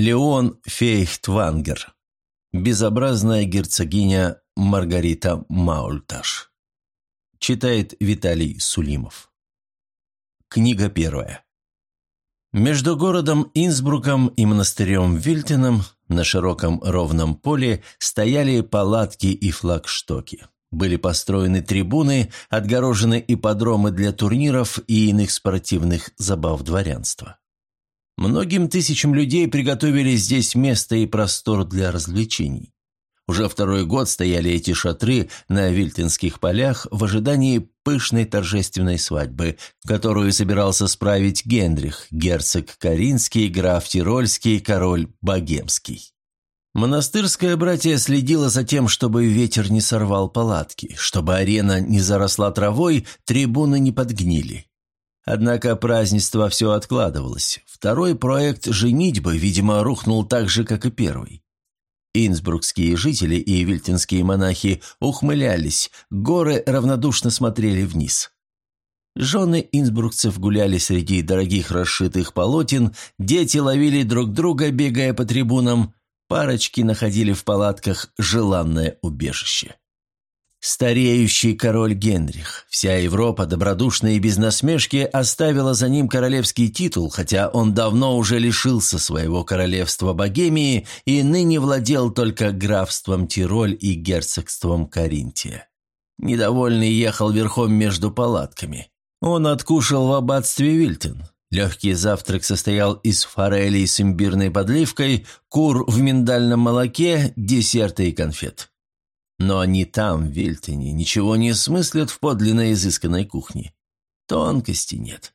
Леон Фейхтвангер. Безобразная герцогиня Маргарита Маульташ. Читает Виталий Сулимов. Книга первая. Между городом Инсбруком и монастырем Вильтеном на широком ровном поле стояли палатки и флагштоки. Были построены трибуны, отгорожены ипподромы для турниров и иных спортивных забав дворянства. Многим тысячам людей приготовили здесь место и простор для развлечений. Уже второй год стояли эти шатры на Вильтинских полях в ожидании пышной торжественной свадьбы, которую собирался справить Генрих, герцог Каринский, граф Тирольский, король Богемский. Монастырское братье следило за тем, чтобы ветер не сорвал палатки, чтобы арена не заросла травой, трибуны не подгнили. Однако празднество все откладывалось. Второй проект «Женитьбы», видимо, рухнул так же, как и первый. Инсбрукские жители и вильтинские монахи ухмылялись, горы равнодушно смотрели вниз. Жены инсбрукцев гуляли среди дорогих расшитых полотен, дети ловили друг друга, бегая по трибунам, парочки находили в палатках желанное убежище. Стареющий король Генрих. Вся Европа, добродушная и без насмешки, оставила за ним королевский титул, хотя он давно уже лишился своего королевства Богемии и ныне владел только графством Тироль и герцогством Каринтия. Недовольный ехал верхом между палатками. Он откушал в аббатстве Вильтен. Легкий завтрак состоял из форели с имбирной подливкой, кур в миндальном молоке, десерта и конфет. Но они там, в Вильтоне, ничего не смыслят в подлинно изысканной кухне. Тонкости нет.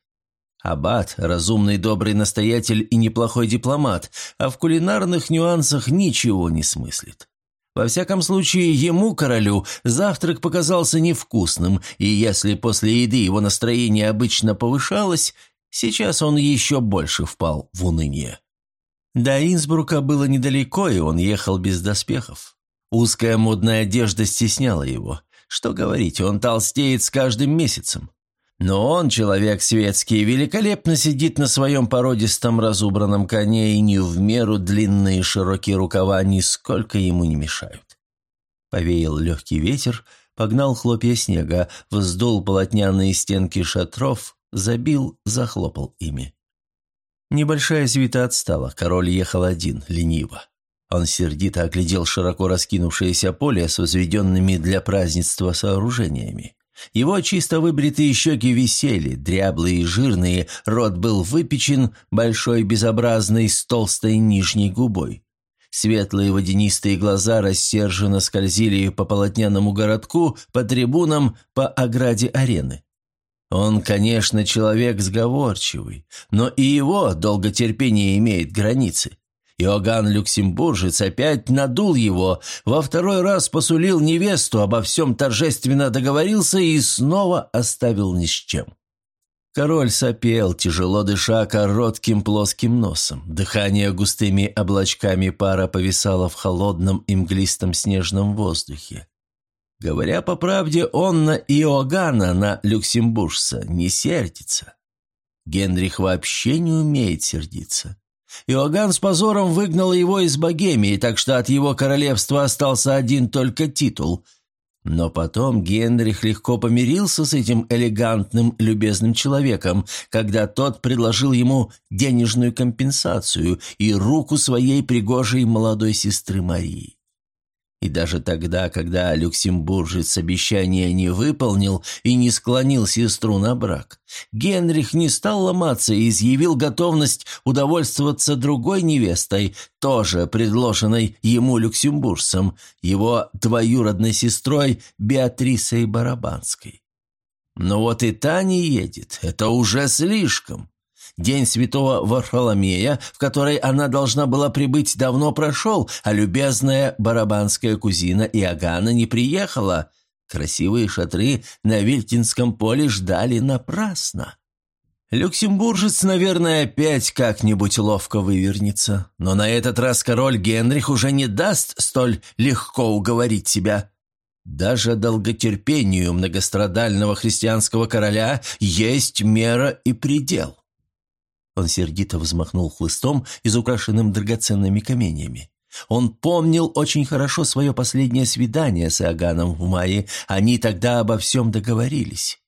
Аббат – разумный, добрый настоятель и неплохой дипломат, а в кулинарных нюансах ничего не смыслит. Во всяком случае, ему, королю, завтрак показался невкусным, и если после еды его настроение обычно повышалось, сейчас он еще больше впал в уныние. До Инсбрука было недалеко, и он ехал без доспехов. Узкая модная одежда стесняла его. Что говорить, он толстеет с каждым месяцем. Но он, человек светский, великолепно сидит на своем породистом разубранном коне, и не в меру длинные широкие рукава нисколько ему не мешают. Повеял легкий ветер, погнал хлопья снега, вздул полотняные стенки шатров, забил, захлопал ими. Небольшая свита отстала, король ехал один, лениво. Он сердито оглядел широко раскинувшееся поле с возведенными для празднества сооружениями. Его чисто выбритые щеки висели, дряблые и жирные, рот был выпечен, большой безобразный, с толстой нижней губой. Светлые водянистые глаза рассерженно скользили по полотняному городку, по трибунам, по ограде арены. Он, конечно, человек сговорчивый, но и его долготерпение имеет границы. Иоганн Люксембуржец опять надул его, во второй раз посулил невесту, обо всем торжественно договорился и снова оставил ни с чем. Король сопел, тяжело дыша коротким плоским носом. Дыхание густыми облачками пара повисало в холодном и мглистом снежном воздухе. Говоря по правде, он на Иоганна, на люксембуржца, не сердится. Генрих вообще не умеет сердиться. Иоганн с позором выгнал его из Богемии, так что от его королевства остался один только титул. Но потом Генрих легко помирился с этим элегантным, любезным человеком, когда тот предложил ему денежную компенсацию и руку своей пригожей молодой сестры Марии. И даже тогда, когда люксембуржец обещание не выполнил и не склонил сестру на брак, Генрих не стал ломаться и изъявил готовность удовольствоваться другой невестой, тоже предложенной ему люксембуржцем, его двоюродной сестрой Беатрисой Барабанской. Но вот и та не едет, это уже слишком. День святого Варфоломея, в который она должна была прибыть, давно прошел, а любезная барабанская кузина Иоганна не приехала. Красивые шатры на Вильтинском поле ждали напрасно. Люксембуржец, наверное, опять как-нибудь ловко вывернется, но на этот раз король Генрих уже не даст столь легко уговорить себя. Даже долготерпению многострадального христианского короля есть мера и предел. Он сердито взмахнул хлыстом, изукрашенным драгоценными каменьями. Он помнил очень хорошо свое последнее свидание с Иоганном в мае. Они тогда обо всем договорились.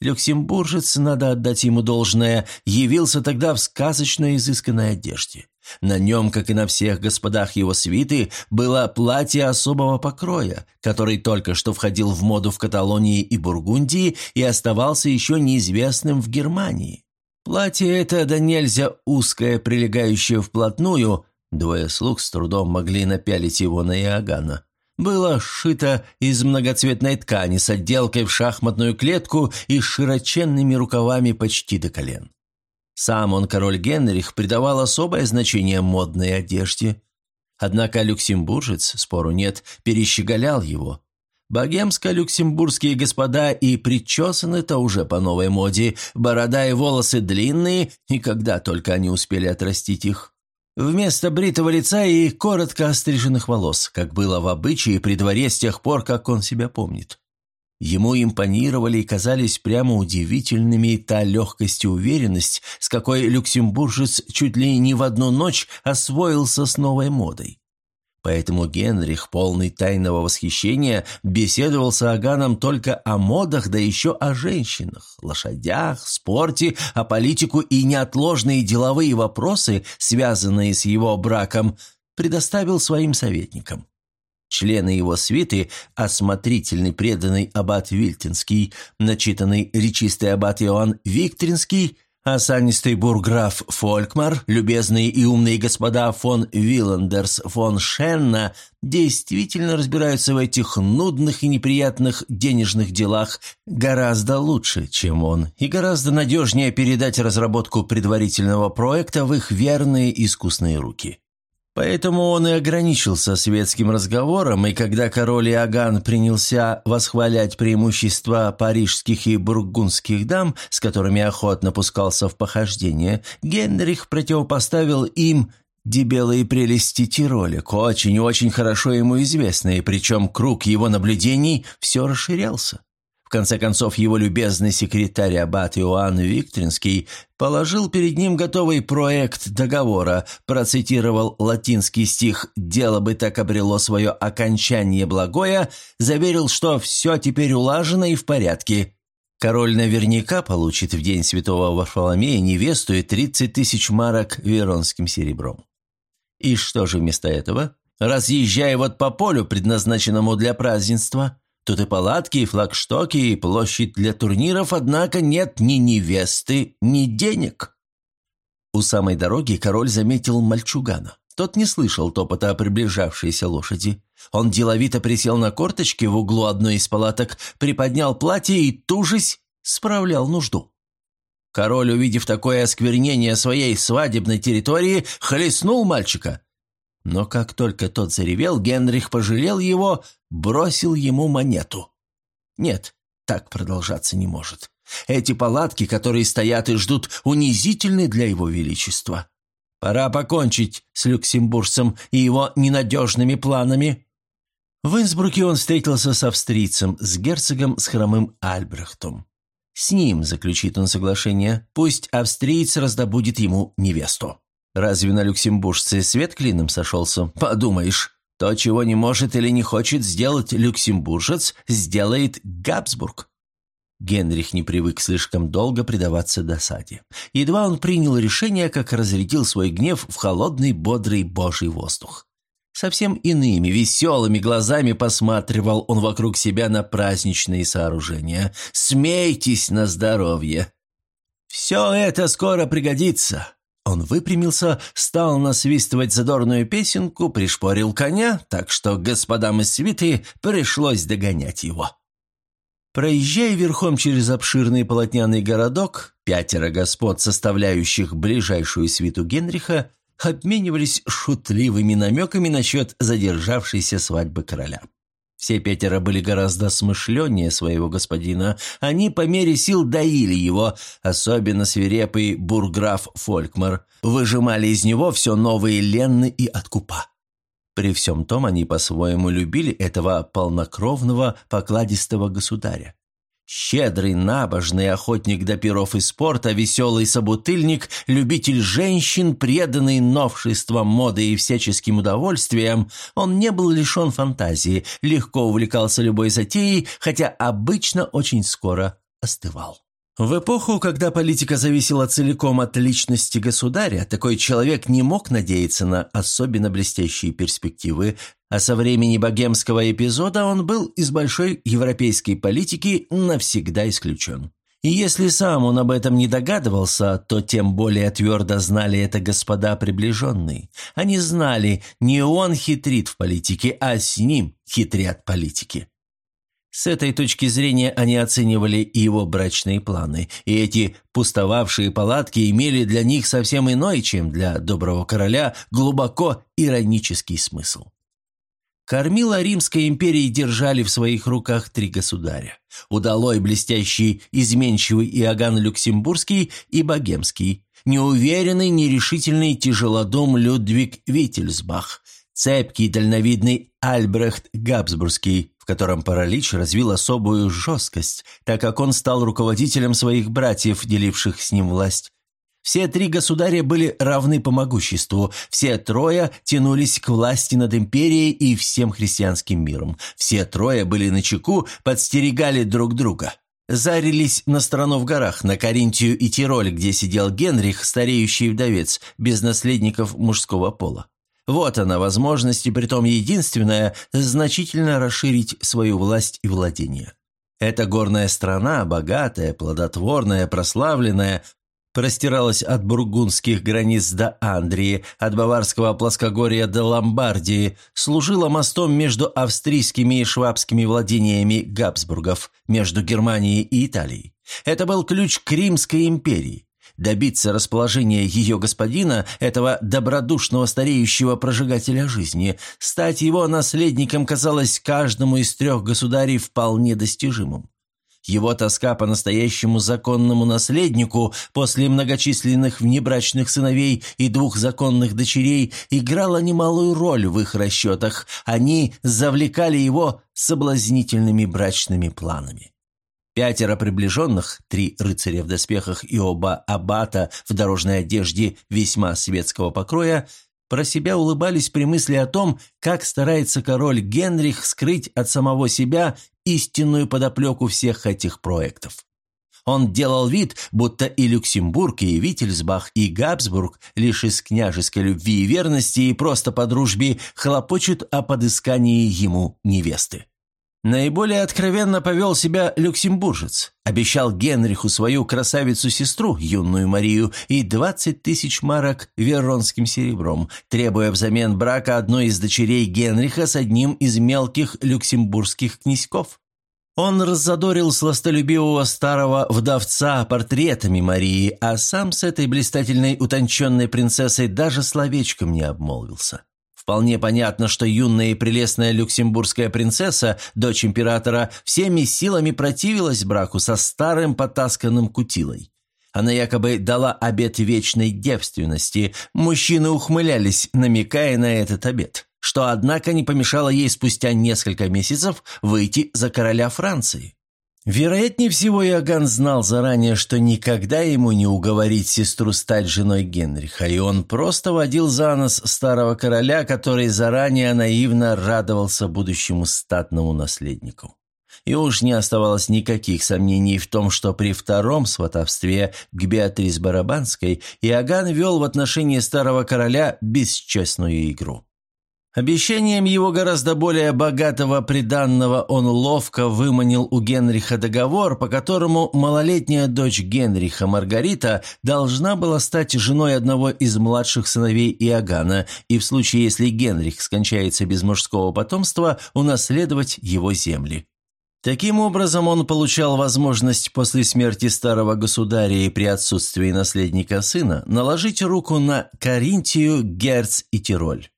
Люксембуржец, надо отдать ему должное, явился тогда в сказочно изысканной одежде. На нем, как и на всех господах его свиты, было платье особого покроя, который только что входил в моду в Каталонии и Бургундии и оставался еще неизвестным в Германии. Платье это да нельзя узкое, прилегающее вплотную, двое слуг с трудом могли напялить его на Иоганна, было сшито из многоцветной ткани с отделкой в шахматную клетку и широченными рукавами почти до колен. Сам он, король Генрих, придавал особое значение модной одежде. Однако люксембуржец, спору нет, перещеголял его. Богемско-люксембургские господа и причесаны-то уже по новой моде, борода и волосы длинные, и когда только они успели отрастить их. Вместо бритого лица и коротко остриженных волос, как было в обычае при дворе с тех пор, как он себя помнит. Ему импонировали и казались прямо удивительными та легкость и уверенность, с какой люксембуржец чуть ли не в одну ночь освоился с новой модой. Поэтому Генрих, полный тайного восхищения, беседовал с Аганом только о модах, да еще о женщинах, лошадях, спорте, о политику и неотложные деловые вопросы, связанные с его браком, предоставил своим советникам. Члены его свиты, осмотрительный преданный аббат Вильтинский, начитанный речистый аббат Иоанн Виктринский, осанистый бурграф Фолькмар, любезные и умные господа фон Виллендерс, фон Шенна действительно разбираются в этих нудных и неприятных денежных делах гораздо лучше, чем он, и гораздо надежнее передать разработку предварительного проекта в их верные искусные руки. Поэтому он и ограничился светским разговором, и когда король Иоганн принялся восхвалять преимущества парижских и бургундских дам, с которыми охотно пускался в похождение, Генрих противопоставил им дебелые прелести Тиролик, очень-очень хорошо ему известные, причем круг его наблюдений все расширялся. В конце концов, его любезный секретарь Аббат Иоанн Виктринский положил перед ним готовый проект договора, процитировал латинский стих «Дело бы так обрело свое окончание благое», заверил, что все теперь улажено и в порядке. Король наверняка получит в день святого Варфоломея невесту и 30 тысяч марок веронским серебром. И что же вместо этого? Разъезжая вот по полю, предназначенному для празднества – Тут и палатки, и флагштоки, и площадь для турниров, однако нет ни невесты, ни денег. У самой дороги король заметил мальчугана. Тот не слышал топота приближавшейся лошади. Он деловито присел на корточки в углу одной из палаток, приподнял платье и, тужись, справлял нужду. Король, увидев такое осквернение своей свадебной территории, хлестнул мальчика. Но как только тот заревел, Генрих пожалел его, бросил ему монету. Нет, так продолжаться не может. Эти палатки, которые стоят и ждут, унизительны для его величества. Пора покончить с люксембуржцем и его ненадежными планами. В Инсбруке он встретился с австрийцем, с герцогом с хромым Альбрехтом. С ним заключит он соглашение, пусть австриец раздобудет ему невесту. Разве на люксембуржце свет клином сошелся? Подумаешь, то, чего не может или не хочет сделать люксембуржец, сделает Габсбург. Генрих не привык слишком долго предаваться досаде. Едва он принял решение, как разрядил свой гнев в холодный, бодрый божий воздух. Совсем иными, веселыми глазами посматривал он вокруг себя на праздничные сооружения. «Смейтесь на здоровье!» «Все это скоро пригодится. Он выпрямился, стал насвистывать задорную песенку, пришпорил коня, так что господам из свиты пришлось догонять его. Проезжая верхом через обширный полотняный городок, пятеро господ, составляющих ближайшую свиту Генриха, обменивались шутливыми намеками насчет задержавшейся свадьбы короля. Все пятеро были гораздо смышленнее своего господина. Они по мере сил доили его, особенно свирепый бурграф Фолькмар. Выжимали из него все новые ленны и откупа. При всем том они по-своему любили этого полнокровного, покладистого государя. Щедрый, набожный охотник до перов и спорта, веселый собутыльник, любитель женщин, преданный новшествам, моды и всяческим удовольствиям, он не был лишен фантазии, легко увлекался любой затеей, хотя обычно очень скоро остывал. В эпоху, когда политика зависела целиком от личности государя, такой человек не мог надеяться на особенно блестящие перспективы, а со времени богемского эпизода он был из большой европейской политики навсегда исключен. И если сам он об этом не догадывался, то тем более твердо знали это господа приближенные. Они знали, не он хитрит в политике, а с ним хитрят политики. С этой точки зрения они оценивали и его брачные планы, и эти пустовавшие палатки имели для них совсем иной, чем для доброго короля, глубоко иронический смысл. Кормила Римской империи держали в своих руках три государя. Удалой блестящий, изменчивый Иоганн Люксембургский и Богемский, неуверенный, нерешительный тяжелодум Людвиг Виттельсбах, цепкий, дальновидный Альбрехт Габсбургский, котором паралич развил особую жесткость, так как он стал руководителем своих братьев, деливших с ним власть, все три государя были равны по могуществу, все трое тянулись к власти над империей и всем христианским миром. Все трое были на чеку, подстерегали друг друга. Зарились на страну в горах, на Каринтию и Тироль, где сидел Генрих, стареющий вдовец, без наследников мужского пола. Вот она возможность, и притом единственная, значительно расширить свою власть и владение. Эта горная страна, богатая, плодотворная, прославленная, простиралась от бургундских границ до Андрии, от Баварского плоскогорья до Ломбардии, служила мостом между австрийскими и швабскими владениями Габсбургов, между Германией и Италией. Это был ключ к Римской империи. Добиться расположения ее господина, этого добродушного стареющего прожигателя жизни, стать его наследником казалось каждому из трех государей вполне достижимым. Его тоска по настоящему законному наследнику после многочисленных внебрачных сыновей и двух законных дочерей играла немалую роль в их расчетах. Они завлекали его соблазнительными брачными планами. Пятеро приближенных, три рыцаря в доспехах и оба аббата в дорожной одежде весьма светского покроя, про себя улыбались при мысли о том, как старается король Генрих скрыть от самого себя истинную подоплеку всех этих проектов. Он делал вид, будто и Люксембург, и Виттельсбах, и Габсбург лишь из княжеской любви и верности и просто по дружбе хлопочут о подыскании ему невесты. Наиболее откровенно повел себя люксембуржец. Обещал Генриху свою красавицу-сестру, юную Марию, и 20 тысяч марок веронским серебром, требуя взамен брака одной из дочерей Генриха с одним из мелких люксембургских князьков. Он раззадорил сластолюбивого старого вдовца портретами Марии, а сам с этой блистательной утонченной принцессой даже словечком не обмолвился. Вполне понятно, что юная и прелестная люксембургская принцесса, дочь императора, всеми силами противилась браку со старым потасканным кутилой. Она якобы дала обет вечной девственности. Мужчины ухмылялись, намекая на этот обет, что, однако, не помешало ей спустя несколько месяцев выйти за короля Франции. Вероятнее всего, Иоганн знал заранее, что никогда ему не уговорить сестру стать женой Генриха, и он просто водил за нос старого короля, который заранее наивно радовался будущему статному наследнику. И уж не оставалось никаких сомнений в том, что при втором сватовстве к Беатрис Барабанской Иоганн вел в отношении старого короля бесчестную игру. Обещанием его гораздо более богатого приданного он ловко выманил у Генриха договор, по которому малолетняя дочь Генриха Маргарита должна была стать женой одного из младших сыновей Иоганна и в случае, если Генрих скончается без мужского потомства, унаследовать его земли. Таким образом, он получал возможность после смерти старого государя и при отсутствии наследника сына наложить руку на Каринтию, Герц и Тироль.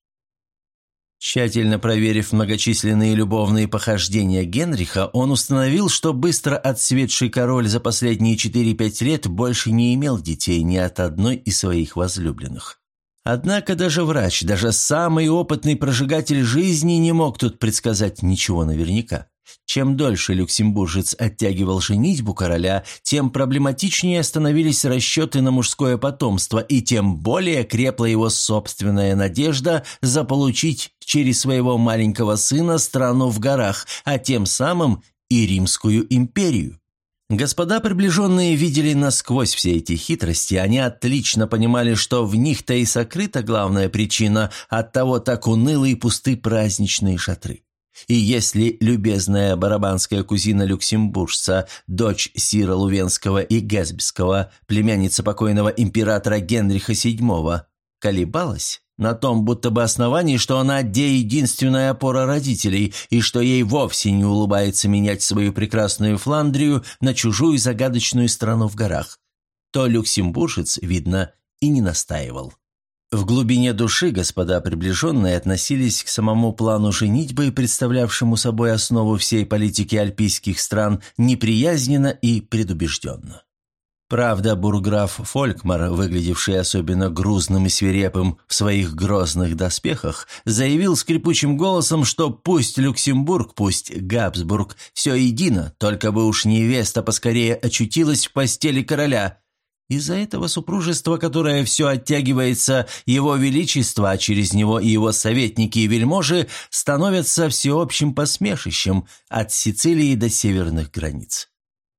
Тщательно проверив многочисленные любовные похождения Генриха, он установил, что быстро отсветший король за последние 4-5 лет больше не имел детей ни от одной из своих возлюбленных. Однако даже врач, даже самый опытный прожигатель жизни не мог тут предсказать ничего наверняка. Чем дольше люксембуржец оттягивал женитьбу короля, тем проблематичнее становились расчеты на мужское потомство, и тем более крепла его собственная надежда заполучить через своего маленького сына страну в горах, а тем самым и Римскую империю. Господа приближенные видели насквозь все эти хитрости, они отлично понимали, что в них-то и сокрыта главная причина, от того так унылые пусты праздничные шатры. И если любезная барабанская кузина люксембуржца, дочь Сира Лувенского и Гесбского, племянница покойного императора Генриха VII, колебалась, на том будто бы основании, что она единственная опора родителей, и что ей вовсе не улыбается менять свою прекрасную Фландрию на чужую загадочную страну в горах, то люксембуржец, видно, и не настаивал. В глубине души господа приближенные относились к самому плану женитьбы, представлявшему собой основу всей политики альпийских стран, неприязненно и предубежденно. Правда, бурграф Фолькмар, выглядевший особенно грузным и свирепым в своих грозных доспехах, заявил скрипучим голосом, что пусть Люксембург, пусть Габсбург, все едино, только бы уж невеста поскорее очутилась в постели короля. Из-за этого супружества, которое все оттягивается, его величество, а через него и его советники и вельможи становятся всеобщим посмешищем от Сицилии до северных границ.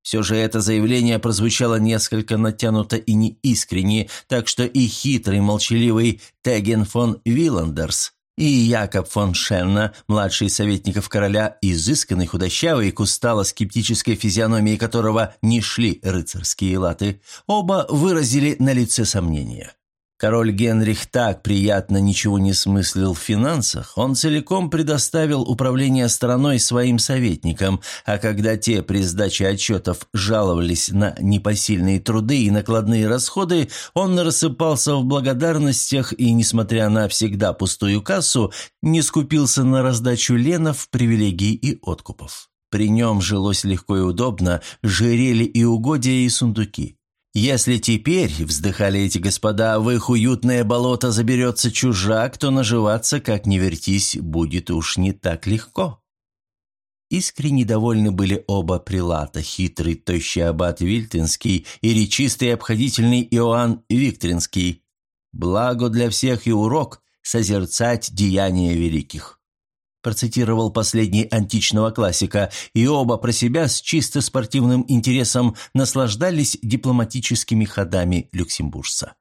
Все же это заявление прозвучало несколько натянуто и неискренне, так что и хитрый, молчаливый Теген фон Вилландерс, и Якоб фон Шенна, младший советников короля, изысканный, худощавый, к устало-скептической физиономии которого не шли рыцарские латы, оба выразили на лице сомнения. Король Генрих так приятно ничего не смыслил в финансах, он целиком предоставил управление страной своим советникам, а когда те при сдаче отчетов жаловались на непосильные труды и накладные расходы, он рассыпался в благодарностях и, несмотря на всегда пустую кассу, не скупился на раздачу ленов, привилегий и откупов. При нем жилось легко и удобно, жирели и угодья и сундуки. Если теперь, вздыхали эти господа, в их уютное болото заберется чужак, то наживаться, как ни вертись, будет уж не так легко. Искренне довольны были оба прилата, хитрый тощий аббат Вильтинский и речистый обходительный Иоанн Викторинский. Благо для всех и урок созерцать деяния великих процитировал последний античного классика, и оба про себя с чисто спортивным интересом наслаждались дипломатическими ходами люксембуржца.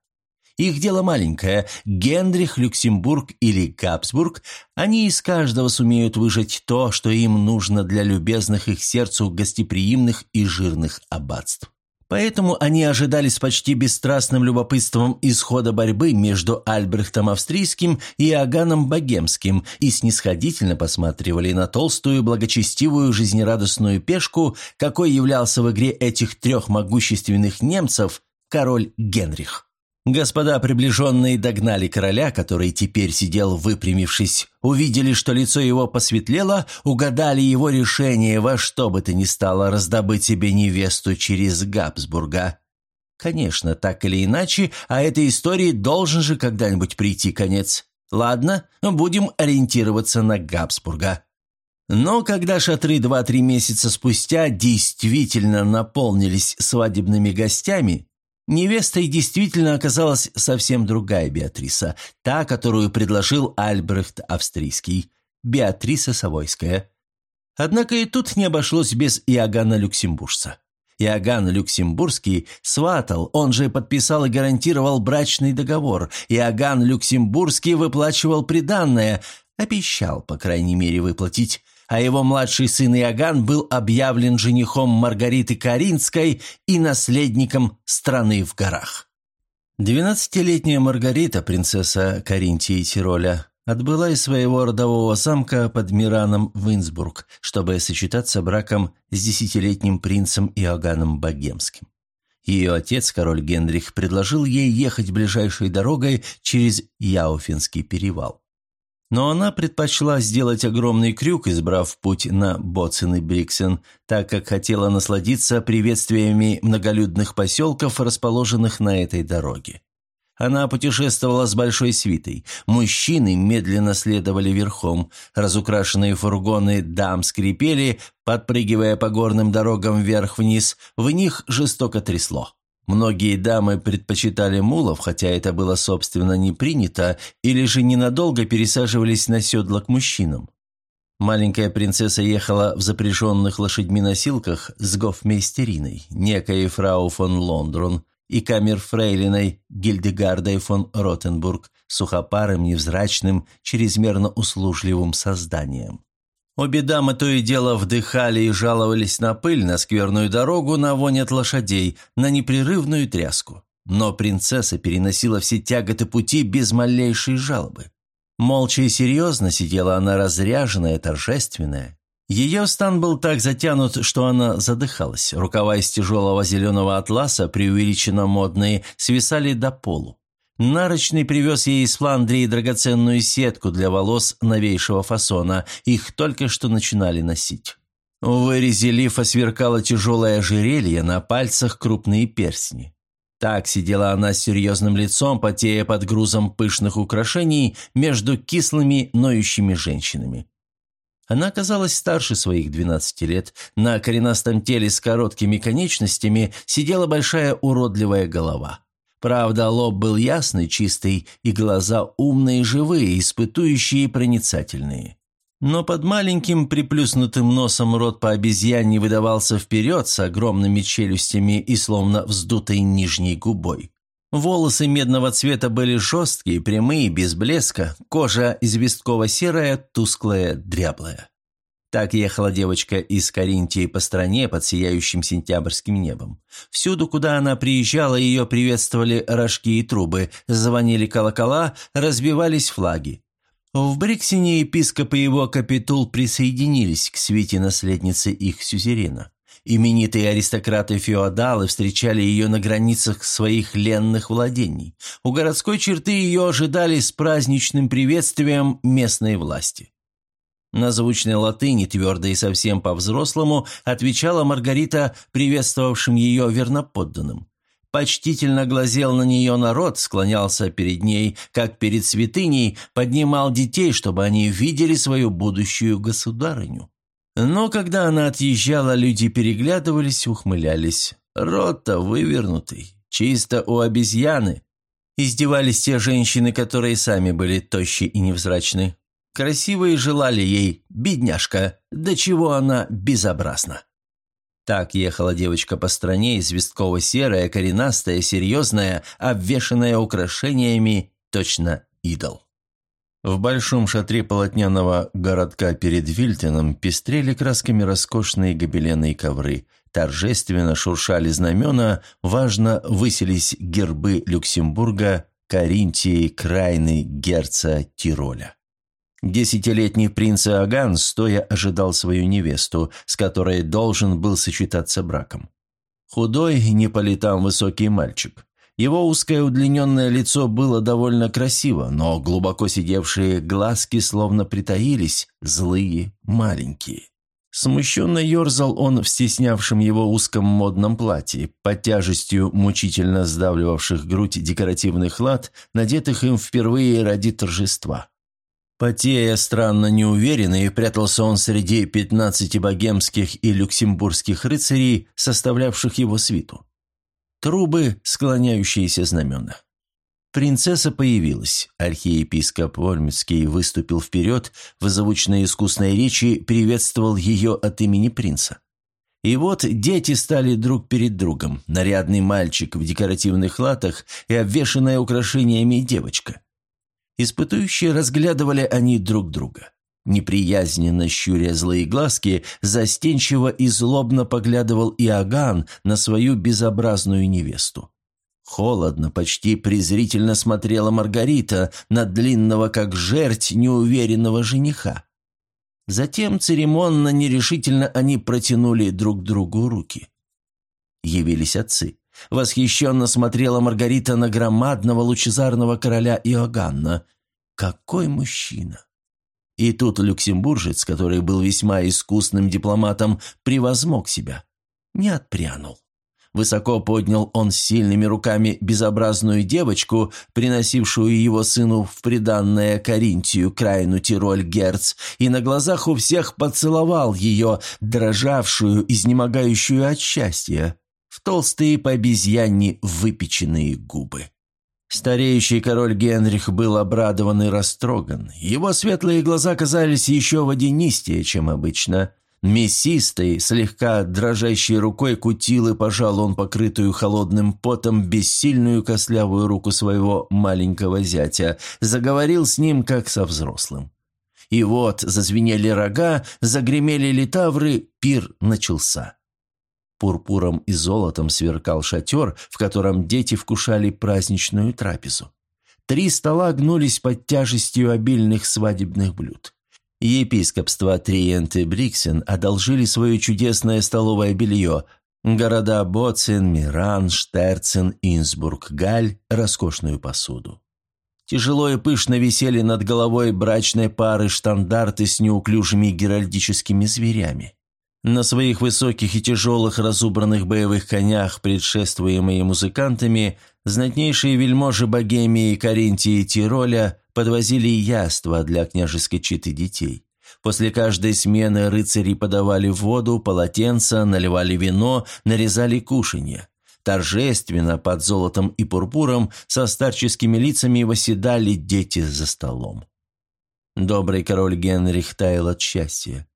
Их дело маленькое. Генрих, Люксембург или Габсбург, они из каждого сумеют выжать то, что им нужно для любезных их сердцу гостеприимных и жирных аббатств. Поэтому они ожидали с почти бесстрастным любопытством исхода борьбы между Альбрехтом Австрийским и Аганом Богемским и снисходительно посматривали на толстую, благочестивую, жизнерадостную пешку, какой являлся в игре этих трех могущественных немцев король Генрих. Господа приближенные догнали короля, который теперь сидел выпрямившись, увидели, что лицо его посветлело, угадали его решение во что бы то ни стало раздобыть себе невесту через Габсбурга. Конечно, так или иначе, а этой истории должен же когда-нибудь прийти конец. Ладно, будем ориентироваться на Габсбурга. Но когда шатры два-три месяца спустя действительно наполнились свадебными гостями, Невестой действительно оказалась совсем другая Беатриса, та, которую предложил Альбрехт Австрийский, Беатриса Савойская. Однако и тут не обошлось без Иоганна Люксембуржца. Иоганн Люксембургский сватал, он же подписал и гарантировал брачный договор. Иоганн Люксембургский выплачивал приданное, обещал, по крайней мере, выплатить а его младший сын Иоганн был объявлен женихом Маргариты Каринской и наследником страны в горах. Двенадцатилетняя Маргарита, принцесса Каринтии Тироля, отбыла из своего родового замка под Мираном в Инсбург, чтобы сочетаться браком с десятилетним принцем Иоганном Богемским. Ее отец, король Генрих, предложил ей ехать ближайшей дорогой через Яуфинский перевал. Но она предпочла сделать огромный крюк, избрав путь на Боцин и Бриксен, так как хотела насладиться приветствиями многолюдных поселков, расположенных на этой дороге. Она путешествовала с большой свитой. Мужчины медленно следовали верхом. Разукрашенные фургоны дам скрипели, подпрыгивая по горным дорогам вверх-вниз. В них жестоко трясло. Многие дамы предпочитали мулов, хотя это было, собственно, не принято, или же ненадолго пересаживались на седла к мужчинам. Маленькая принцесса ехала в запряженных лошадьми носилках с гофмейстериной, некой фрау фон Лондрон, и камерфрейлиной Гильдегардой фон Ротенбург, сухопарым, невзрачным, чрезмерно услужливым созданием. Обе дамы то и дело вдыхали и жаловались на пыль, на скверную дорогу, на вонь от лошадей, на непрерывную тряску. Но принцесса переносила все тяготы пути без малейшей жалобы. Молча и серьезно сидела она разряженная, торжественная. Ее стан был так затянут, что она задыхалась. Рукава из тяжелого зеленого атласа, преувеличенно модные, свисали до полу. Нарочный привез ей из Фландрии драгоценную сетку для волос новейшего фасона. Их только что начинали носить. В вырезе лифа сверкало тяжелое ожерелье, на пальцах крупные перстни. Так сидела она с серьезным лицом, потея под грузом пышных украшений между кислыми, ноющими женщинами. Она казалась старше своих двенадцати лет. На коренастом теле с короткими конечностями сидела большая уродливая голова. Правда, лоб был ясный, чистый, и глаза умные, живые, испытующие и проницательные. Но под маленьким приплюснутым носом рот по обезьяне выдавался вперед с огромными челюстями и словно вздутой нижней губой. Волосы медного цвета были жесткие, прямые, без блеска, кожа известково-серая, тусклая, дряблая. Так ехала девочка из Каринтии по стране под сияющим сентябрьским небом. Всюду, куда она приезжала, ее приветствовали рожки и трубы, звонили колокола, разбивались флаги. В Бриксине епископ и его капитул присоединились к свите наследницы их сюзерена. Именитые аристократы-феодалы встречали ее на границах своих ленных владений. У городской черты ее ожидали с праздничным приветствием местной власти. На звучной латыни, твердо и совсем по-взрослому, отвечала Маргарита приветствовавшим ее верноподданным. Почтительно глазел на нее народ, склонялся перед ней, как перед святыней, поднимал детей, чтобы они видели свою будущую государыню. Но когда она отъезжала, люди переглядывались, ухмылялись. Рот-то вывернутый, чисто у обезьяны. Издевались те женщины, которые сами были тощи и невзрачны. Красивые желали ей, бедняжка, до чего она безобразна. Так ехала девочка по стране, известково-серая, коренастая, серьезная, обвешанная украшениями, точно идол. В большом шатре полотняного городка перед Вильтеном пестрели красками роскошные гобелены и ковры, торжественно шуршали знамена, важно выселись гербы Люксембурга, Каринтии, Крайны, Герца, Тироля. Десятилетний принц Иоганн стоя ожидал свою невесту, с которой должен был сочетаться браком. Худой, не по летам высокий мальчик. Его узкое удлиненное лицо было довольно красиво, но глубоко сидевшие глазки словно притаились, злые, маленькие. Смущенно ерзал он в стеснявшем его узком модном платье, под тяжестью мучительно сдавливавших грудь декоративных лад, надетых им впервые ради торжества. Потея странно неуверенно, прятался он среди пятнадцати богемских и люксембургских рыцарей, составлявших его свиту. Трубы, склоняющиеся знамена. Принцесса появилась. Архиепископ Ольмецкий выступил вперед, в озвучной искусной речи приветствовал ее от имени принца. И вот дети стали друг перед другом, нарядный мальчик в декоративных латах и обвешанная украшениями девочка – Испытующие разглядывали они друг друга. Неприязненно щуря злые глазки, застенчиво и злобно поглядывал Иоганн на свою безобразную невесту. Холодно, почти презрительно смотрела Маргарита на длинного, как жерть, неуверенного жениха. Затем церемонно, нерешительно они протянули друг другу руки. Явились отцы. Восхищенно смотрела Маргарита на громадного лучезарного короля Иоганна. Какой мужчина! И тут люксембуржец, который был весьма искусным дипломатом, превозмог себя. Не отпрянул. Высоко поднял он сильными руками безобразную девочку, приносившую его сыну в приданное Каринтию крайну Тироль Герц, и на глазах у всех поцеловал ее, дрожавшую, изнемогающую от счастья, в толстые по обезьяне выпеченные губы. Стареющий король Генрих был обрадован и растроган. Его светлые глаза казались еще водянистее, чем обычно – Мясистой, слегка дрожащей рукой кутил и пожал он покрытую холодным потом бессильную костлявую руку своего маленького зятя, заговорил с ним, как со взрослым. И вот зазвенели рога, загремели литавры, пир начался. Пурпуром и золотом сверкал шатер, в котором дети вкушали праздничную трапезу. Три стола гнулись под тяжестью обильных свадебных блюд. Епископство Триент и Бриксен одолжили свое чудесное столовое белье. Города Боцин, Миран, Штерцен, Инсбург, Галь – роскошную посуду. Тяжело и пышно висели над головой брачной пары штандарты с неуклюжими геральдическими зверями. На своих высоких и тяжелых разубранных боевых конях, предшествуемые музыкантами, знатнейшие вельможи Богемии, Каринтии и Тироля подвозили яства для княжеской читы детей. После каждой смены рыцари подавали воду, полотенца, наливали вино, нарезали кушанье. Торжественно, под золотом и пурпуром, со старческими лицами восседали дети за столом. Добрый король Генрих таял от счастья.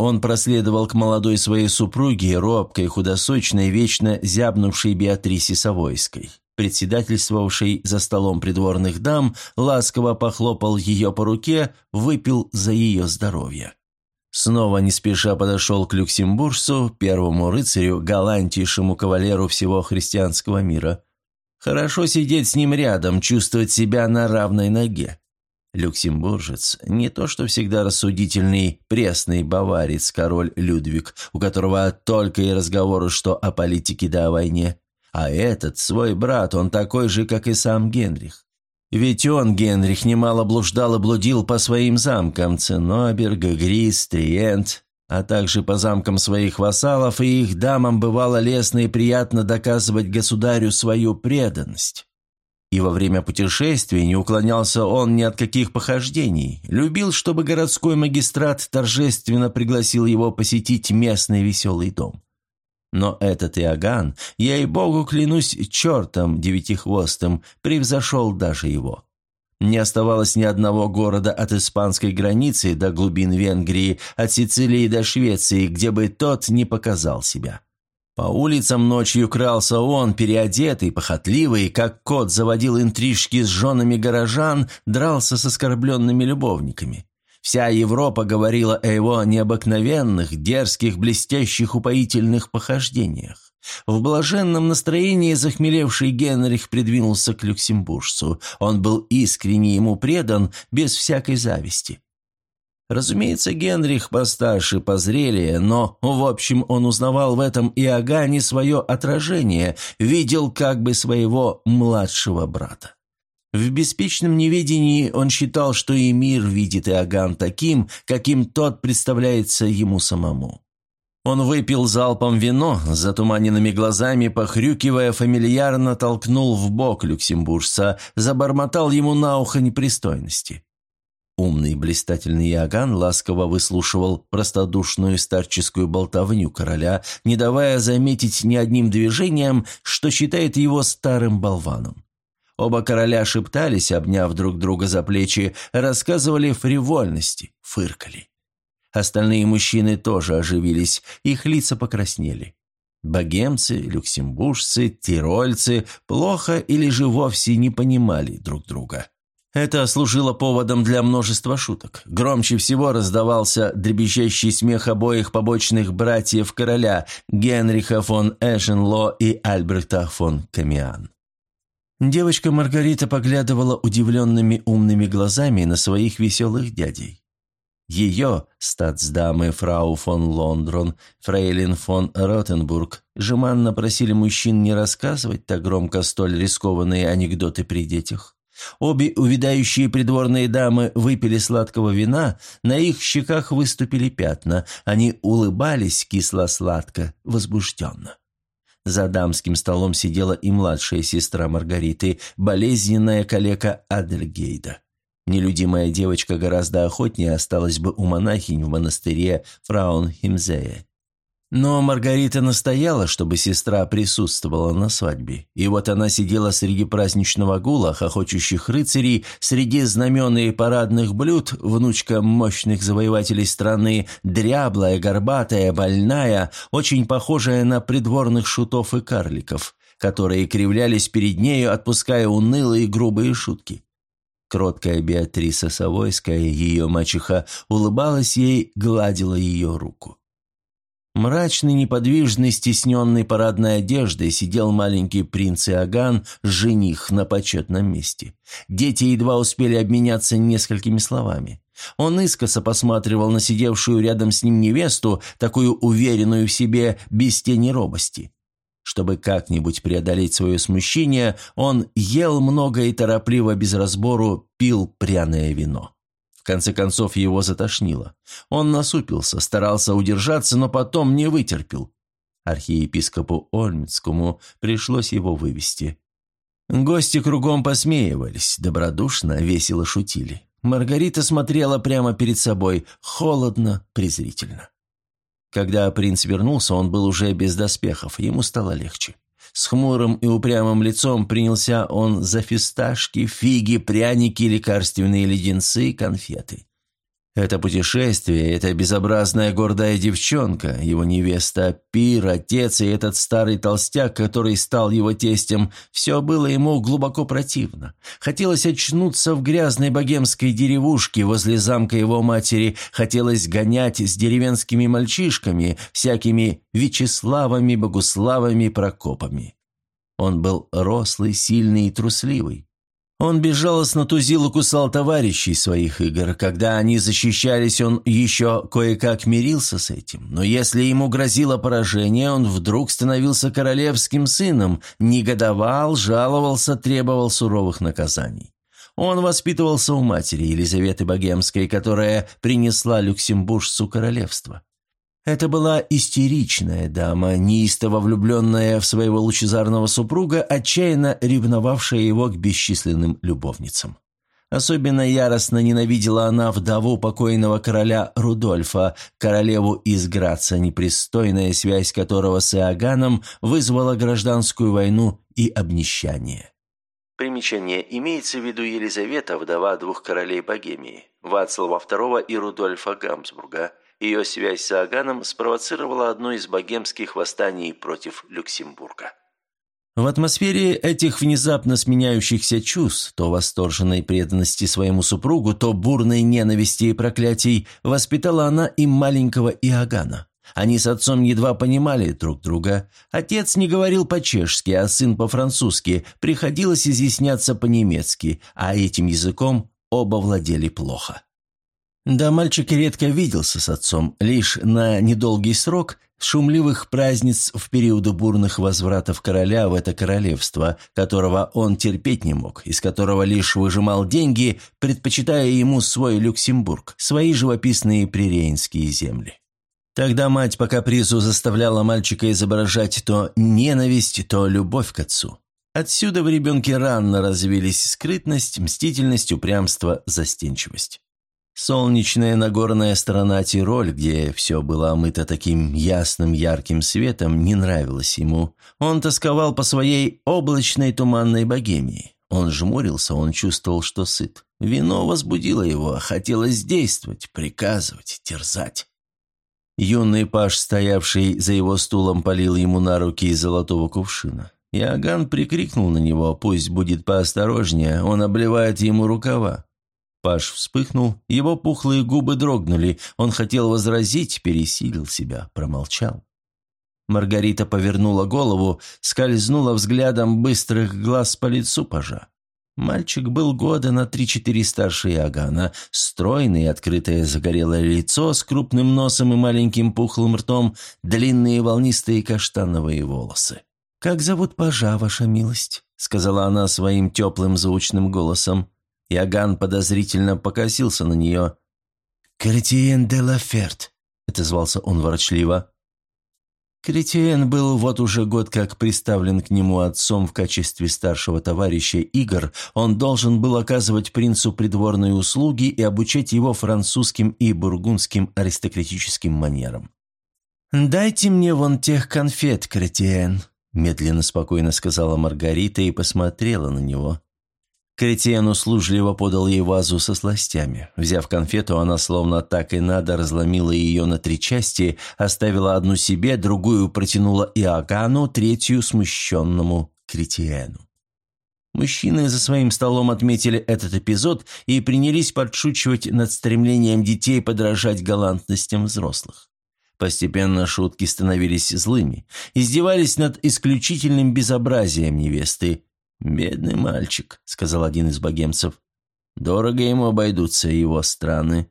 Он проследовал к молодой своей супруге, робкой, худосочной, вечно зябнувшей Беатрисе Савойской председательствовавший за столом придворных дам, ласково похлопал ее по руке, выпил за ее здоровье. Снова не спеша подошел к люксембуржцу, первому рыцарю, галантейшему кавалеру всего христианского мира. Хорошо сидеть с ним рядом, чувствовать себя на равной ноге. Люксембуржец – не то что всегда рассудительный, пресный баварец, король Людвиг, у которого только и разговоры, что о политике да о войне. А этот, свой брат, он такой же, как и сам Генрих. Ведь он, Генрих, немало блуждал и блудил по своим замкам Ценоберг, Грис, Триент, а также по замкам своих вассалов, и их дамам бывало лестно и приятно доказывать государю свою преданность. И во время путешествий не уклонялся он ни от каких похождений, любил, чтобы городской магистрат торжественно пригласил его посетить местный веселый дом. Но этот Иоганн, я и богу клянусь чертом девятихвостым, превзошел даже его. Не оставалось ни одного города от испанской границы до глубин Венгрии, от Сицилии до Швеции, где бы тот не показал себя. По улицам ночью крался он, переодетый, похотливый, как кот заводил интрижки с женами горожан, дрался с оскорбленными любовниками. Вся Европа говорила о его необыкновенных, дерзких, блестящих, упоительных похождениях. В блаженном настроении захмелевший Генрих придвинулся к люксембуржцу. Он был искренне ему предан, без всякой зависти. Разумеется, Генрих постарше, позрелее, но, в общем, он узнавал в этом Иоганне свое отражение, видел как бы своего младшего брата. В беспечном неведении он считал, что и мир видит Иоганн таким, каким тот представляется ему самому. Он выпил залпом вино, затуманенными глазами, похрюкивая, фамильярно толкнул в бок люксембуржца, забормотал ему на ухо непристойности. Умный блистательный Иоганн ласково выслушивал простодушную старческую болтовню короля, не давая заметить ни одним движением, что считает его старым болваном. Оба короля шептались, обняв друг друга за плечи, рассказывали фривольности, фыркали. Остальные мужчины тоже оживились, их лица покраснели. Богемцы, люксембуржцы, тирольцы плохо или же вовсе не понимали друг друга. Это служило поводом для множества шуток. Громче всего раздавался дребезжащий смех обоих побочных братьев короля Генриха фон Эшенло и Альбрехта фон Камиан. Девочка Маргарита поглядывала удивленными умными глазами на своих веселых дядей. Ее, статсдамы фрау фон Лондрон, фрейлин фон Ротенбург, жеманно просили мужчин не рассказывать так громко столь рискованные анекдоты при детях. Обе увядающие придворные дамы выпили сладкого вина, на их щеках выступили пятна, они улыбались кисло-сладко, возбужденно. За дамским столом сидела и младшая сестра Маргариты, болезненная калека Адельгейда. Нелюдимая девочка гораздо охотнее осталась бы у монахинь в монастыре Фраунхимзее. Но Маргарита настояла, чтобы сестра присутствовала на свадьбе. И вот она сидела среди праздничного гула, хохочущих рыцарей, среди знамен и парадных блюд, внучка мощных завоевателей страны, дряблая, горбатая, больная, очень похожая на придворных шутов и карликов, которые кривлялись перед нею, отпуская унылые грубые шутки. Кроткая Беатриса Савойская, ее мачеха, улыбалась ей, гладила ее руку. Мрачный, неподвижный, стесненный парадной одеждой сидел маленький принц Иоганн, жених на почетном месте. Дети едва успели обменяться несколькими словами. Он искоса посматривал на сидевшую рядом с ним невесту, такую уверенную в себе, без тени робости. Чтобы как-нибудь преодолеть свое смущение, он ел много и торопливо, без разбору, пил пряное вино. В конце концов его затошнило. Он насупился, старался удержаться, но потом не вытерпел. Архиепископу Ольмицкому пришлось его вывести. Гости кругом посмеивались, добродушно, весело шутили. Маргарита смотрела прямо перед собой, холодно, презрительно. Когда принц вернулся, он был уже без доспехов, ему стало легче. С хмурым и упрямым лицом принялся он за фисташки, фиги, пряники, лекарственные леденцы, конфеты. Это путешествие, эта безобразная гордая девчонка, его невеста Пир, отец и этот старый толстяк, который стал его тестем, все было ему глубоко противно. Хотелось очнуться в грязной богемской деревушке возле замка его матери, хотелось гонять с деревенскими мальчишками, всякими Вячеславами, Богуславами, Прокопами. Он был рослый, сильный и трусливый. Он безжалостно тузил и кусал товарищей своих игр. Когда они защищались, он еще кое-как мирился с этим. Но если ему грозило поражение, он вдруг становился королевским сыном, негодовал, жаловался, требовал суровых наказаний. Он воспитывался у матери Елизаветы Богемской, которая принесла Люксембуржцу королевство. Это была истеричная дама, неистово влюбленная в своего лучезарного супруга, отчаянно ревновавшая его к бесчисленным любовницам. Особенно яростно ненавидела она вдову покойного короля Рудольфа, королеву из Граца, непристойная связь которого с Иоганном вызвала гражданскую войну и обнищание. Примечание. Имеется в виду Елизавета, вдова двух королей Богемии, Вацлава II и Рудольфа Гамсбурга – ее связь с Аганом спровоцировала одно из богемских восстаний против Люксембурга. В атмосфере этих внезапно сменяющихся чувств, то восторженной преданности своему супругу, то бурной ненависти и проклятий, воспитала она и маленького Иоганна. Они с отцом едва понимали друг друга. Отец не говорил по-чешски, а сын по-французски, приходилось изъясняться по-немецки, а этим языком оба владели плохо. Да, мальчик редко виделся с отцом, лишь на недолгий срок шумливых праздниц в периоды бурных возвратов короля в это королевство, которого он терпеть не мог, из которого лишь выжимал деньги, предпочитая ему свой Люксембург, свои живописные прирейнские земли. Тогда мать по капризу заставляла мальчика изображать то ненависть, то любовь к отцу. Отсюда в ребенке рано развились скрытность, мстительность, упрямство, застенчивость. Солнечная нагорная сторона Тироль, где все было омыто таким ясным ярким светом, не нравилась ему. Он тосковал по своей облачной туманной богемии. Он жмурился, он чувствовал, что сыт. Вино возбудило его, хотелось действовать, приказывать, терзать. Юный паш, стоявший за его стулом, полил ему на руки из золотого кувшина. Иоганн прикрикнул на него, пусть будет поосторожнее, он обливает ему рукава. Паш вспыхнул, его пухлые губы дрогнули. Он хотел возразить, пересилил себя, промолчал. Маргарита повернула голову, скользнула взглядом быстрых глаз по лицу пажа. Мальчик был года на три-четыре старше Иоганна, стройный, открытое загорелое лицо с крупным носом и маленьким пухлым ртом, длинные волнистые каштановые волосы. «Как зовут пажа, ваша милость?» — сказала она своим теплым звучным голосом. Иоганн подозрительно покосился на нее. «Кретиен де ла Ферт», — отозвался он ворочливо. Кретиен был вот уже год как приставлен к нему отцом в качестве старшего товарища игр, он должен был оказывать принцу придворные услуги и обучать его французским и бургундским аристократическим манерам. «Дайте мне вон тех конфет, Кретиен», – медленно спокойно сказала Маргарита и посмотрела на него. Кретиен услужливо подал ей вазу со сластями. Взяв конфету, она словно так и надо разломила ее на три части, оставила одну себе, другую протянула Иоганну, третью смущенному Кретиену. Мужчины за своим столом отметили этот эпизод и принялись подшучивать над стремлением детей подражать галантностям взрослых. Постепенно шутки становились злыми, издевались над исключительным безобразием невесты, «Бедный мальчик», — сказал один из богемцев. «Дорого ему обойдутся его страны.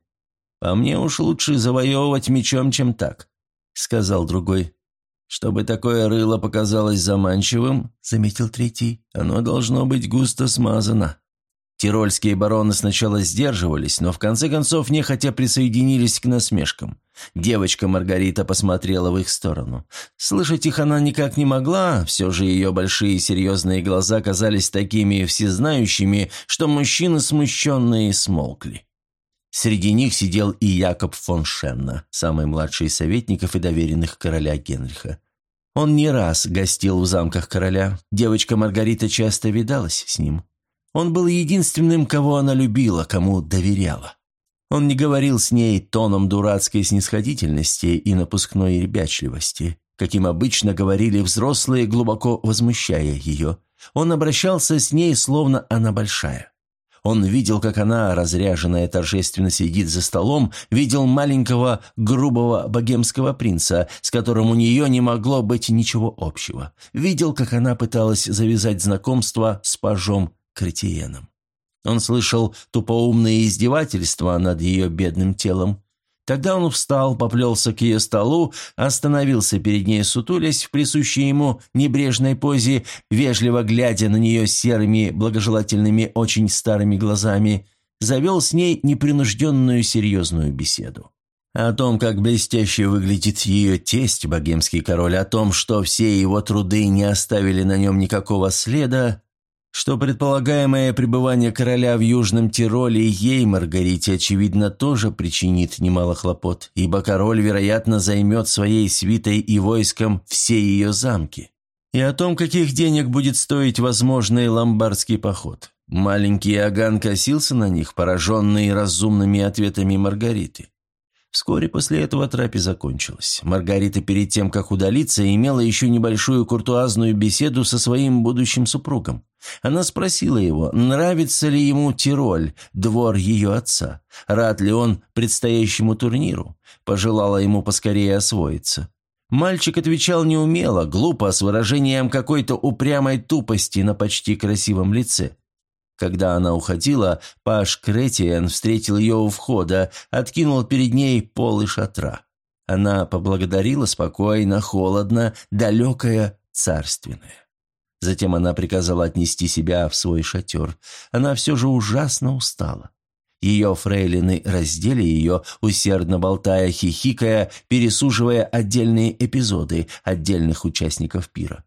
По мне уж лучше завоевывать мечом, чем так», — сказал другой. «Чтобы такое рыло показалось заманчивым», — заметил третий, — «оно должно быть густо смазано». Тирольские бароны сначала сдерживались, но в конце концов нехотя присоединились к насмешкам. Девочка Маргарита посмотрела в их сторону. Слышать их она никак не могла, все же ее большие серьезные глаза казались такими всезнающими, что мужчины смущенные смолкли. Среди них сидел и Якоб фон Шенна, самый младший из советников и доверенных короля Генриха. Он не раз гостил в замках короля, девочка Маргарита часто видалась с ним. Он был единственным, кого она любила, кому доверяла. Он не говорил с ней тоном дурацкой снисходительности и напускной ребячливости, каким обычно говорили взрослые, глубоко возмущая ее. Он обращался с ней, словно она большая. Он видел, как она, разряженная, торжественно сидит за столом, видел маленького, грубого богемского принца, с которым у нее не могло быть ничего общего. Видел, как она пыталась завязать знакомство с пажом Кретиеном. Он слышал тупоумные издевательства над ее бедным телом. Тогда он встал, поплелся к ее столу, остановился перед ней сутулясь в присущей ему небрежной позе, вежливо глядя на нее серыми, благожелательными, очень старыми глазами, завел с ней непринужденную серьезную беседу. О том, как блестяще выглядит ее тесть, богемский король, о том, что все его труды не оставили на нем никакого следа, что предполагаемое пребывание короля в Южном Тироле ей, Маргарите, очевидно, тоже причинит немало хлопот, ибо король, вероятно, займет своей свитой и войском все ее замки. И о том, каких денег будет стоить возможный ломбардский поход. Маленький Аган косился на них, пораженный разумными ответами Маргариты. Вскоре после этого трапеза закончилась. Маргарита перед тем, как удалиться, имела еще небольшую куртуазную беседу со своим будущим супругом. Она спросила его, нравится ли ему Тироль, двор ее отца, рад ли он предстоящему турниру, пожелала ему поскорее освоиться. Мальчик отвечал неумело, глупо, с выражением какой-то упрямой тупости на почти красивом лице. Когда она уходила, Паш Кретиен встретил ее у входа, откинул перед ней полы шатра. Она поблагодарила спокойно, холодно, далекая, царственная. Затем она приказала отнести себя в свой шатер. Она все же ужасно устала. Ее фрейлины раздели ее, усердно болтая, хихикая, пересуживая отдельные эпизоды отдельных участников пира.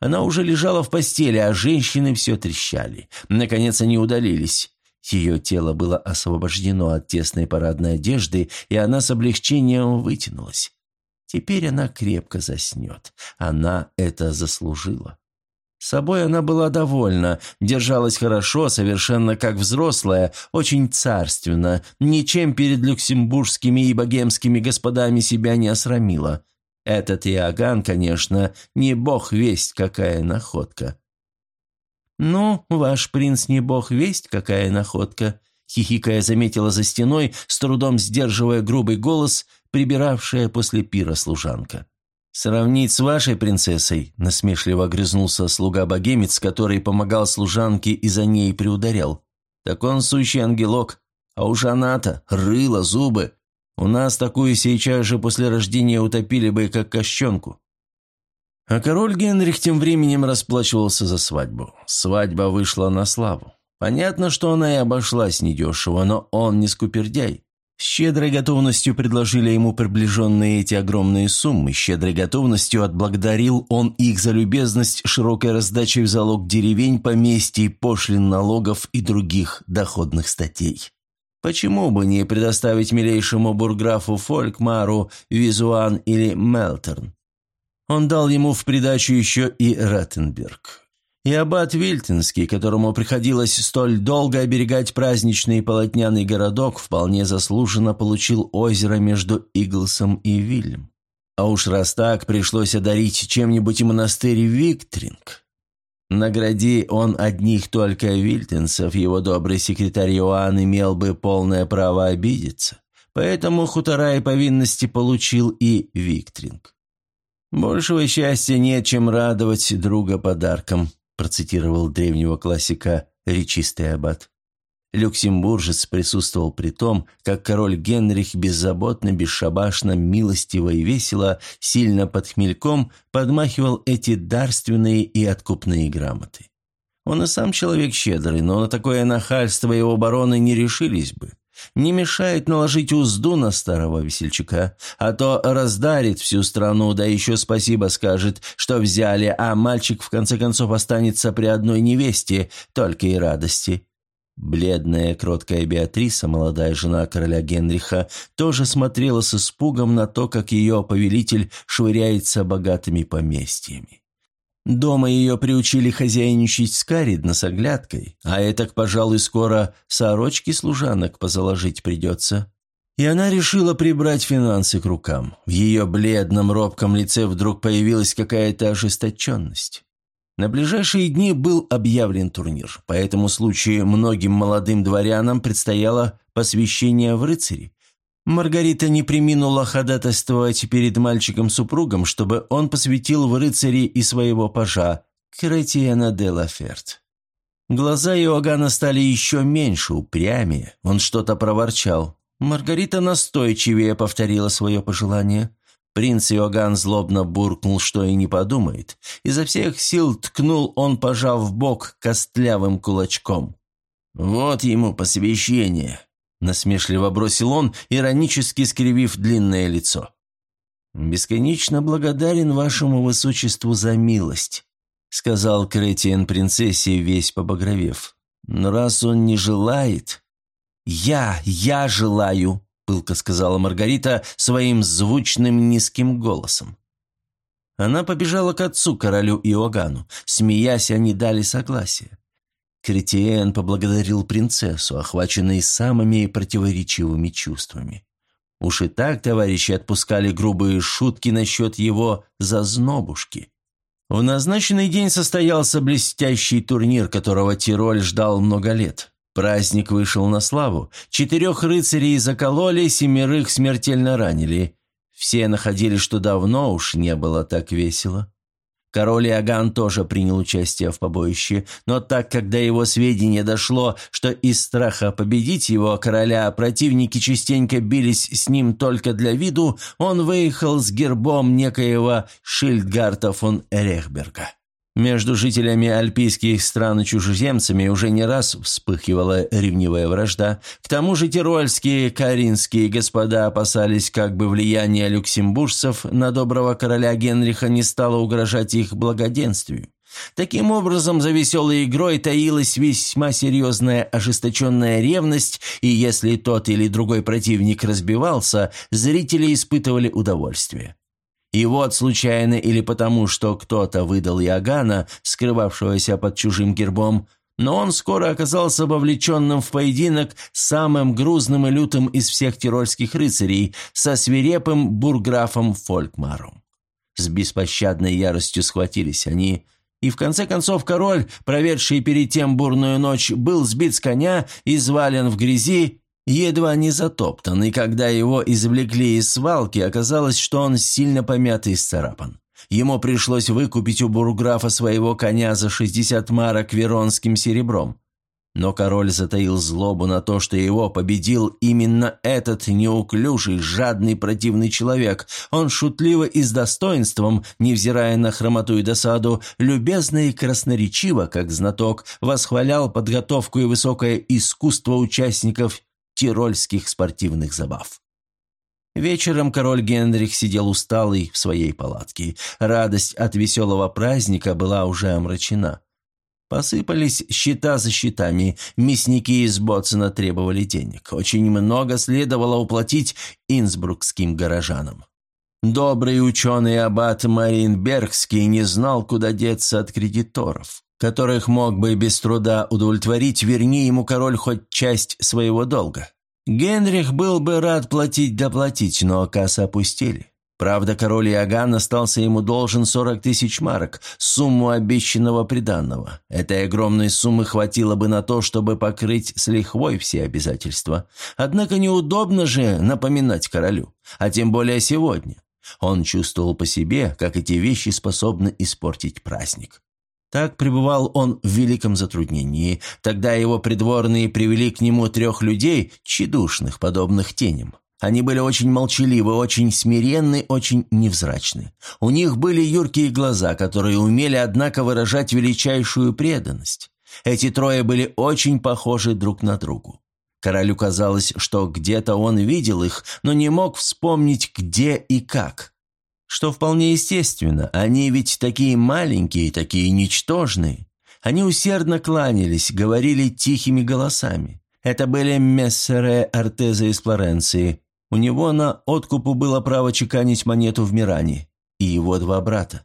Она уже лежала в постели, а женщины все трещали. Наконец они удалились. Ее тело было освобождено от тесной парадной одежды, и она с облегчением вытянулась. Теперь она крепко заснет. Она это заслужила. Собой она была довольна, держалась хорошо, совершенно как взрослая, очень царственно, ничем перед люксембургскими и богемскими господами себя не осрамила. Этот Иоганн, конечно, не бог весть какая находка. «Ну, ваш принц не бог весть какая находка», — хихикая заметила за стеной, с трудом сдерживая грубый голос, прибиравшая после пира служанка. «Сравнить с вашей принцессой», — насмешливо грызнулся слуга-богемец, который помогал служанке и за ней приударял. «Так он сущий ангелок, а уж она-то, рыло, зубы, у нас такую сейчас же после рождения утопили бы, как кощенку». А король Генрих тем временем расплачивался за свадьбу. Свадьба вышла на славу. Понятно, что она и обошлась недешево, но он не скупердяй. С щедрой готовностью предложили ему приближенные эти огромные суммы, щедрой готовностью отблагодарил он их за любезность широкой раздачей в залог деревень, поместий, пошлин, налогов и других доходных статей. Почему бы не предоставить милейшему бурграфу Фолькмару, Визуан или Мелтерн? Он дал ему в придачу еще и Раттенберг. И аббат Вильтинский, которому приходилось столь долго оберегать праздничный полотняный городок, вполне заслуженно получил озеро между Иглсом и Вильем. А уж раз так, пришлось одарить чем-нибудь и монастырь Виктринг. Награди он одних только вильтинцев, его добрый секретарь Иоанн имел бы полное право обидеться. Поэтому хутора и повинности получил и Виктринг. Большего счастья нет, чем радовать друга подарком процитировал древнего классика речистый аббат. Люксембуржец присутствовал при том, как король Генрих беззаботно, бесшабашно, милостиво и весело, сильно под хмельком подмахивал эти дарственные и откупные грамоты. Он и сам человек щедрый, но на такое нахальство его бароны не решились бы. Не мешает наложить узду на старого весельчака, а то раздарит всю страну, да еще спасибо скажет, что взяли, а мальчик в конце концов останется при одной невесте, только и радости. Бледная, кроткая Беатриса, молодая жена короля Генриха, тоже смотрела с испугом на то, как ее повелитель швыряется богатыми поместьями. Дома ее приучили хозяйничать с Каридна с оглядкой, а этак, пожалуй, скоро сорочки служанок позаложить придется. И она решила прибрать финансы к рукам. В ее бледном, робком лице вдруг появилась какая-то ожесточенность. На ближайшие дни был объявлен турнир. По этому случаю многим молодым дворянам предстояло посвящение в рыцари, Маргарита не приминула ходатайствовать перед мальчиком-супругом, чтобы он посвятил в рыцари и своего пажа, Кретиена де Лаферт. Глаза Иоганна стали еще меньше, упрямее. Он что-то проворчал. Маргарита настойчивее повторила свое пожелание. Принц Иоганн злобно буркнул, что и не подумает. Изо всех сил ткнул он, пожав бок костлявым кулачком. «Вот ему посвящение. Насмешливо бросил он, иронически скривив длинное лицо. «Бесконечно благодарен вашему высочеству за милость», сказал Кретиен принцессе, весь побагровев. «Но раз он не желает...» «Я, я желаю», — пылко сказала Маргарита своим звучным низким голосом. Она побежала к отцу, королю Иоганну. Смеясь, они дали согласие. Кретиен поблагодарил принцессу, охваченный самыми противоречивыми чувствами. Уж и так товарищи отпускали грубые шутки насчет его зазнобушки. В назначенный день состоялся блестящий турнир, которого Тироль ждал много лет. Праздник вышел на славу. Четырех рыцарей закололи, семерых смертельно ранили. Все находили, что давно уж не было так весело. Король Иоганн тоже принял участие в побоище, но так как до его сведения дошло, что из страха победить его короля противники частенько бились с ним только для виду, он выехал с гербом некоего Шильдгарта фон Эрехберга. Между жителями альпийских стран и чужеземцами уже не раз вспыхивала ревнивая вражда. К тому же тирольские, каринские господа опасались, как бы влияние люксембуржцев на доброго короля Генриха не стало угрожать их благоденствию. Таким образом, за веселой игрой таилась весьма серьезная ожесточенная ревность, и если тот или другой противник разбивался, зрители испытывали удовольствие. И вот случайно или потому, что кто-то выдал Иоганна, скрывавшегося под чужим гербом, но он скоро оказался вовлеченным в поединок с самым грузным и лютым из всех тирольских рыцарей, со свирепым бурграфом Фолькмаром. С беспощадной яростью схватились они, и в конце концов король, проведший перед тем бурную ночь, был сбит с коня, извален в грязи едва не затоптан, и когда его извлекли из свалки, оказалось, что он сильно помят и исцарапан. Ему пришлось выкупить у бурграфа своего коня за 60 марок веронским серебром. Но король затаил злобу на то, что его победил именно этот неуклюжий, жадный, противный человек. Он шутливо и с достоинством, невзирая на хромоту и досаду, любезно и красноречиво, как знаток, восхвалял подготовку и высокое искусство участников тирольских спортивных забав. Вечером король Генрих сидел усталый в своей палатке. Радость от веселого праздника была уже омрачена. Посыпались счета за счетами, мясники из Боцена требовали денег. Очень много следовало уплатить инсбрукским горожанам. Добрый ученый аббат Маринбергский не знал, куда деться от кредиторов, которых мог бы без труда удовлетворить, верни ему король хоть часть своего долга. Генрих был бы рад платить доплатить, но кассы опустили. Правда, король Иоганн остался ему должен 40 тысяч марок, сумму обещанного приданного. Этой огромной суммы хватило бы на то, чтобы покрыть с лихвой все обязательства. Однако неудобно же напоминать королю, а тем более сегодня. Он чувствовал по себе, как эти вещи способны испортить праздник. Так пребывал он в великом затруднении. Тогда его придворные привели к нему трех людей, тщедушных, подобных теням. Они были очень молчаливы, очень смиренны, очень невзрачны. У них были юркие глаза, которые умели, однако, выражать величайшую преданность. Эти трое были очень похожи друг на другу. Королю казалось, что где-то он видел их, но не мог вспомнить, где и как. Что вполне естественно, они ведь такие маленькие, такие ничтожные. Они усердно кланялись, говорили тихими голосами. Это были мессеры Артеза из Флоренции. У него на откупу было право чеканить монету в Миране. И его два брата.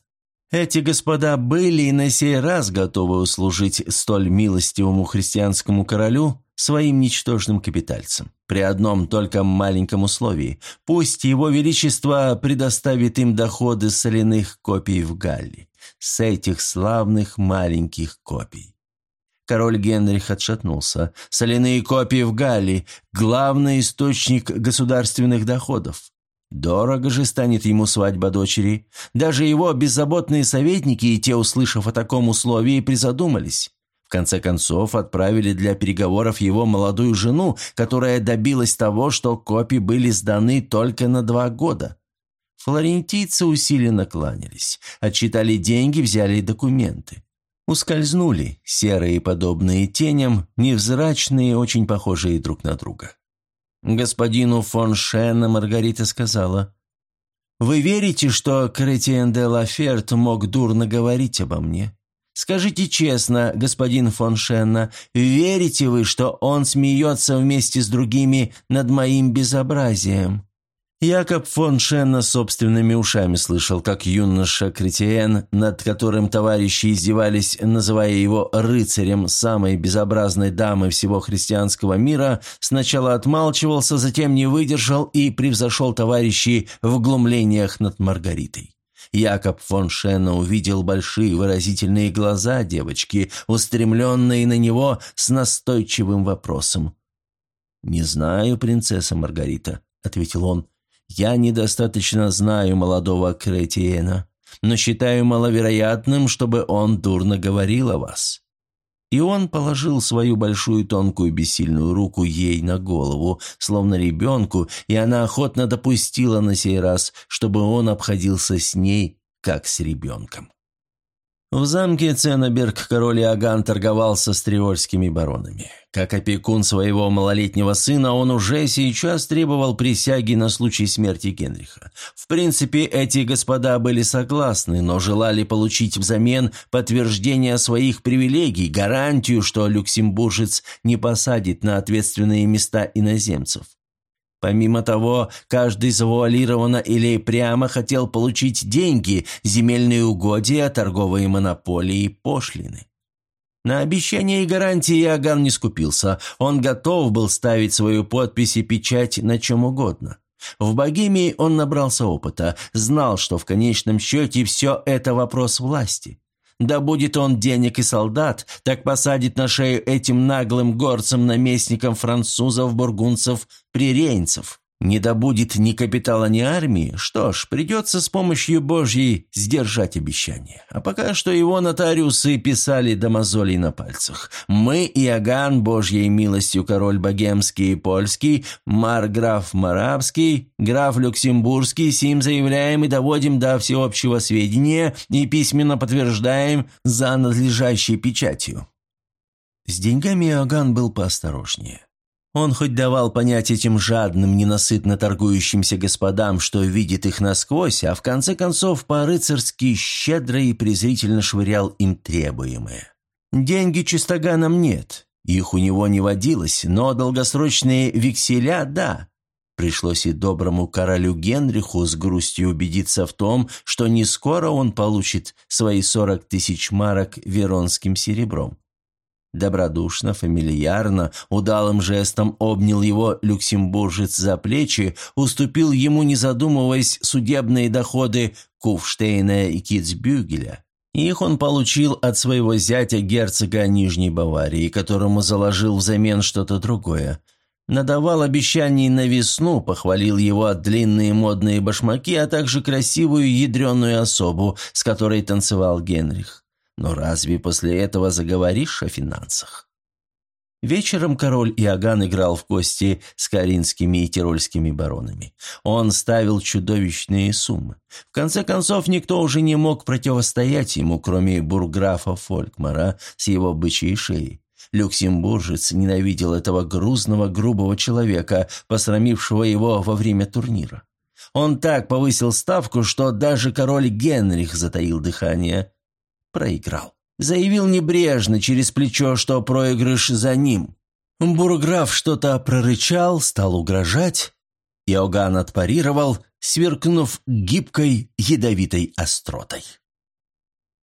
Эти господа были и на сей раз готовы услужить столь милостивому христианскому королю, своим ничтожным капитальцам. При одном только маленьком условии. Пусть его величество предоставит им доходы соляных копий в Галле. С этих славных маленьких копий. Король Генрих отшатнулся. Соляные копии в Галле – главный источник государственных доходов. Дорого же станет ему свадьба дочери. Даже его беззаботные советники и те, услышав о таком условии, призадумались. В конце концов, отправили для переговоров его молодую жену, которая добилась того, что копии были сданы только на два года. Флорентийцы усиленно кланялись, отчитали деньги, взяли документы. Ускользнули, серые, подобные теням, невзрачные, очень похожие друг на друга. Господину фон Шена Маргарита сказала, «Вы верите, что Кретиен де Лаферт мог дурно говорить обо мне?» Скажите честно, господин фон Шенна, верите вы, что он смеется вместе с другими над моим безобразием?» Якоб фон Шенна собственными ушами слышал, как юноша Кретиен, над которым товарищи издевались, называя его рыцарем самой безобразной дамы всего христианского мира, сначала отмалчивался, затем не выдержал и превзошел товарищей в глумлениях над Маргаритой. Якоб фон Шенна увидел большие выразительные глаза девочки, устремленные на него с настойчивым вопросом. «Не знаю, принцесса Маргарита», — ответил он. «Я недостаточно знаю молодого Кретиена, но считаю маловероятным, чтобы он дурно говорил о вас. И он положил свою большую тонкую бессильную руку ей на голову, словно ребенку, и она охотно допустила на сей раз, чтобы он обходился с ней, как с ребенком. В замке Ценоберг король Иоганн торговался с триольскими баронами. Как опекун своего малолетнего сына, он уже сейчас требовал присяги на случай смерти Генриха. В принципе, эти господа были согласны, но желали получить взамен подтверждение своих привилегий, гарантию, что люксембуржец не посадит на ответственные места иноземцев. Помимо того, каждый завуалированно или прямо хотел получить деньги, земельные угодья, торговые монополии, пошлины. На обещания и гарантии Иоганн не скупился. Он готов был ставить свою подпись и печать на чем угодно. В Богемии он набрался опыта, знал, что в конечном счете все это вопрос власти. Да будет он денег и солдат, так посадит на шею этим наглым горцам-наместникам французов, бургунцев, приренцев. Не добудет ни капитала, ни армии, что ж, придется с помощью Божьей сдержать обещание. А пока что его нотариусы писали до мозолей на пальцах. Мы, Иоганн, Божьей милостью король богемский и польский, марграф Марабский, граф Люксембургский, сим заявляем и доводим до всеобщего сведения и письменно подтверждаем за надлежащей печатью. С деньгами Иоганн был поосторожнее. Он хоть давал понять этим жадным, ненасытно торгующимся господам, что видит их насквозь, а в конце концов по-рыцарски щедро и презрительно швырял им требуемое. Деньги чистоганом нет, их у него не водилось, но долгосрочные векселя – да. Пришлось и доброму королю Генриху с грустью убедиться в том, что не скоро он получит свои сорок тысяч марок веронским серебром. Добродушно, фамильярно, удалым жестом обнял его люксембуржец за плечи, уступил ему, не задумываясь, судебные доходы Куфштейна и Китцбюгеля. Их он получил от своего зятя герцога Нижней Баварии, которому заложил взамен что-то другое. Надавал обещаний на весну, похвалил его длинные модные башмаки, а также красивую ядреную особу, с которой танцевал Генрих. Но разве после этого заговоришь о финансах? Вечером король Иоганн играл в кости с каринскими и тирольскими баронами. Он ставил чудовищные суммы. В конце концов, никто уже не мог противостоять ему, кроме бурграфа Фолькмара с его бычьей шеей. Люксембуржец ненавидел этого грузного, грубого человека, посрамившего его во время турнира. Он так повысил ставку, что даже король Генрих затаил дыхание проиграл. Заявил небрежно через плечо, что проигрыш за ним. Бурграф что-то прорычал, стал угрожать. Иоганн отпарировал, сверкнув гибкой ядовитой остротой.